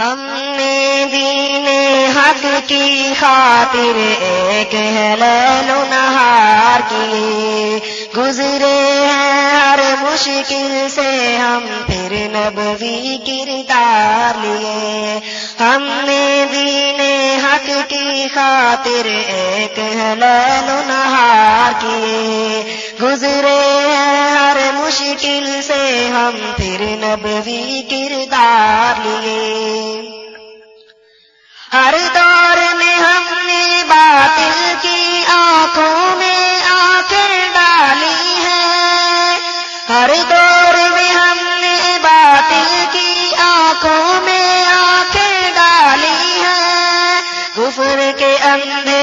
ہم نے دین حق کی خاطر ایک لو نہار کی۔ گزرے ہیں ہر مشکل سے ہم پھر نبوی کردار لیے۔ ہم نے دین حق کی خاطر ایک لو نہار کی۔ گزرے ہیں مشکل سے ہم پھر نبوی کردار لیے۔ ہر دور میں ہم نے باطل کی آنکھوں میں آنکھیں ڈالی ہے ہر دور میں ہم نے باطل کی آنکھوں میں آنکھیں ڈالی ہے کفر کے اندھیروں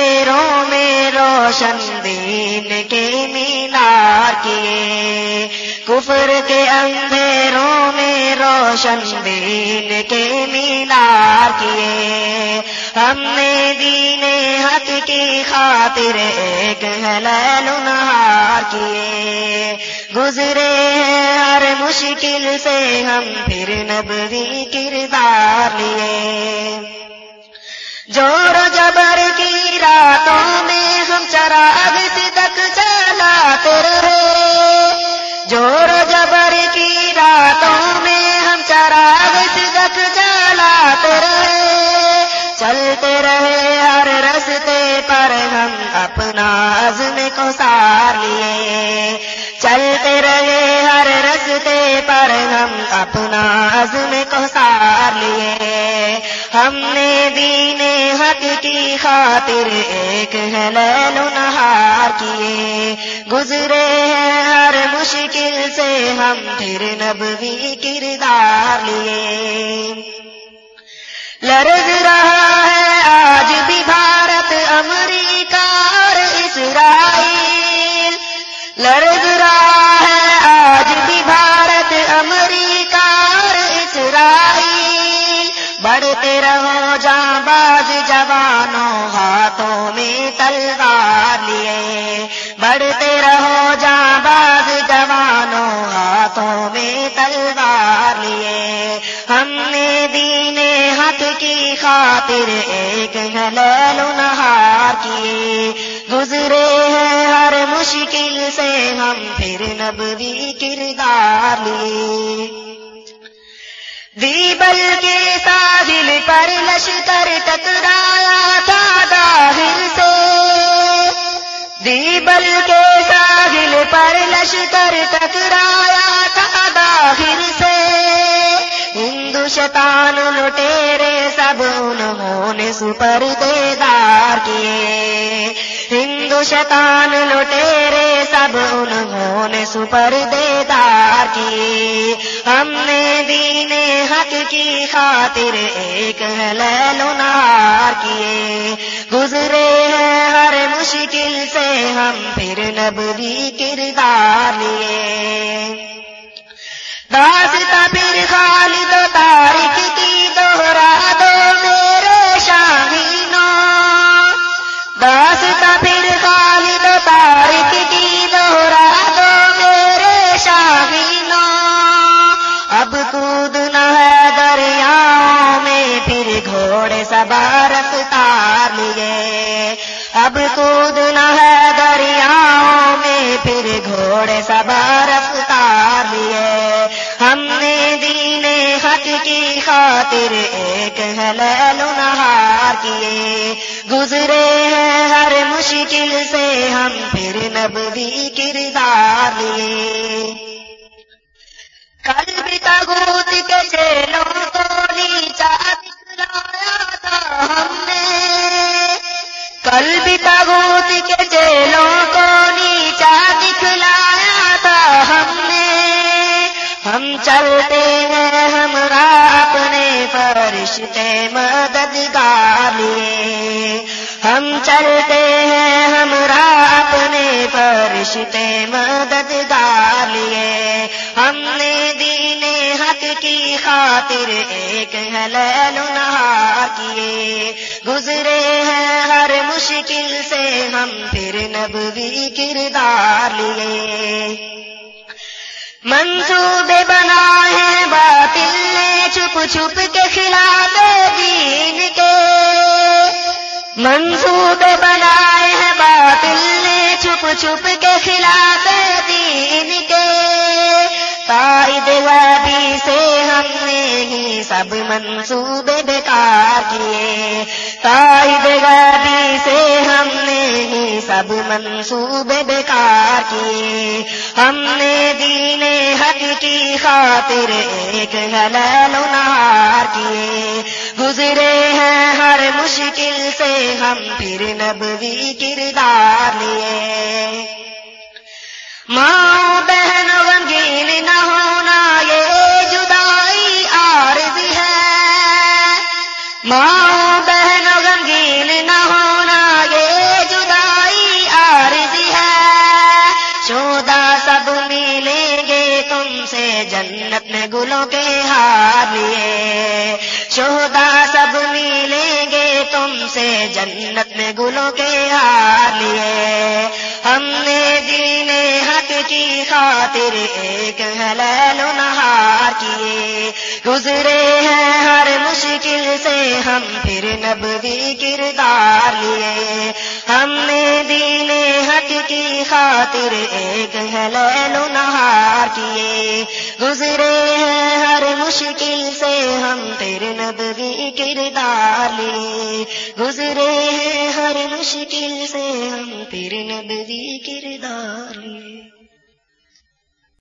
کفر کے اندھیروں میں روشن دین کے مینار کیے۔ ہم نے دین حق کی خاطر ایک حلال نہار کیے۔ گزرے ہیں ہر مشکل سے ہم پھر نبوی کردار لیے۔ جور جبر کی راتوں میں ہم چراغ تک چلاتے رہے۔ جور جبر کی راتوں میں ہم چراغ تک چلاتے رہے چلتے رہے ہر رستے پر ہم اپنا عزم کو سار لیے چلتے رہے ہر رستے پر ہم اپنا عزم کو سار لیے ہم نے دین حق کی خاطر ایک حلال نہار کیے گزرے ہم پھر نبوی کردار لیے۔ لرز رہا ہے آج بھی بھارت امریکہ اور اسرائیل۔ لرز رہا ہے آج بھی بھارت امریکہ اور اسرائیل۔ بڑھتے رہو جاں باز جوانوں ہاتھوں میں تلوار۔ خاطر ایک حلال نہار کیے۔ گزرے ہیں ہر مشکل سے ہم پھر نبوی کردار لیے۔ دیبل کے ساحل پر لشکر ٹکرایا تھا داخل سے۔ دیبل کے ساحل پر لشکر ٹکرایا تھا داخل سے۔ ہندوستان لٹیرے سب انہوں نے سپر دیدار کیے ہندوستان لٹیرے سب انہوں نے سپر دیدار کیے۔ ہم نے دین حق کی خاطر ایک حلال نہار کیے۔ گزرے ہیں ہر مشکل سے ہم پھر نبوی کردار لیے۔ داستا پھر خالد و تاریخ گھوڑے سبار لیے۔ اب کودنا ہے دریاؤں میں، پھر گھوڑے سبار رفتار لیے۔ ہم نے دین حق کی خاطر ایک حلال نہار کیے۔ گزرے ہیں ہر مشکل سے، ہم پھر نبوی کردار لیے۔ کل بھی کے چیلوں کو نیچا دکھلایا تھا ہم نے۔ ہم چلتے ہیں ہمارا اپنے فرشتے مددگار لیے۔ ہم چلتے ہیں ہمارا اپنے فرشتے مددگار لیے۔ ہم نے دین حق کی خاطر ایک حلال نہار کیے۔ گزرے مشکل سے ہم پھر نبوی کردار لیے۔ منصوبے بنائے ہیں باطل نے چھپ چھپ کے خلاف دین کے۔ منصوبے بنائے ہیں باطل نے چھپ چھپ کے خلاف دین کے۔ قائد وادی سے ہم نے ہی سب منصوبے بیکار کیے۔ قائد سب منصوبے بیکار کیے۔ ہم نے دین حق کی خاطر ایک حلال و نہار کیے۔ گزرے ہیں ہر مشکل سے ہم پھر نبوی کردار لیے۔ ماں جنت میں گلوں کے ہار لیے۔ شودا سب ملیں گے تم سے جنت میں گلوں کے ہار لیے۔ ہم نے دین حق کی خاطر ایک حلال و نہار کیے۔ گزرے ہیں ہر مشکل سے ہم پھر نبوی کردار لیے۔ ہم نے خاطر ایک حلال و نہار کیے۔ گزرے ہیں ہر مشکل سے ہم تیرے نبوی کردار لیے۔ گزرے ہیں ہر مشکل سے ہم تیرے نبوی کردار لیے۔